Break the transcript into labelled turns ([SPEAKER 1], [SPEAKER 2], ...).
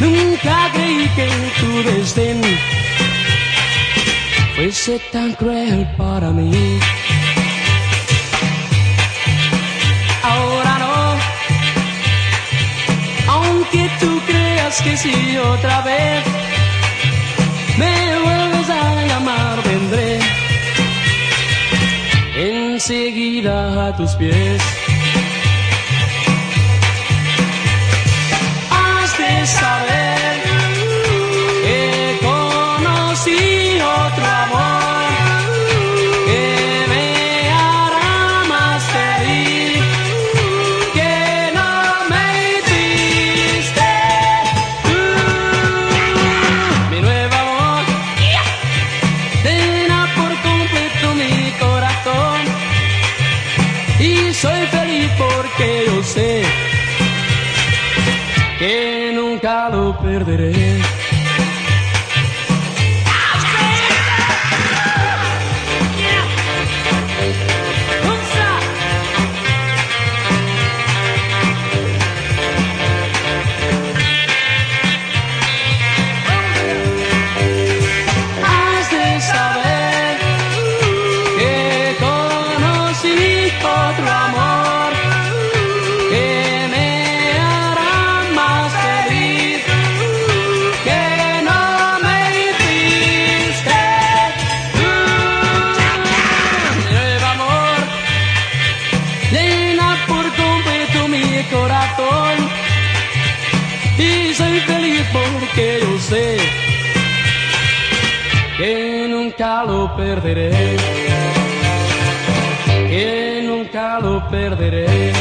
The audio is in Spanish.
[SPEAKER 1] Nunca creí que tu desdén fuese tan cruel para mí. Ahora no, aunque tú creas que sí otra vez me vuelves a llamar, vendré enseguida a tus pies. Soy feliz porque yo sé que nunca lo perderé. Llena por completo mi corazón y soy feliz porque yo sé que nunca lo perderé, que nunca lo perderé.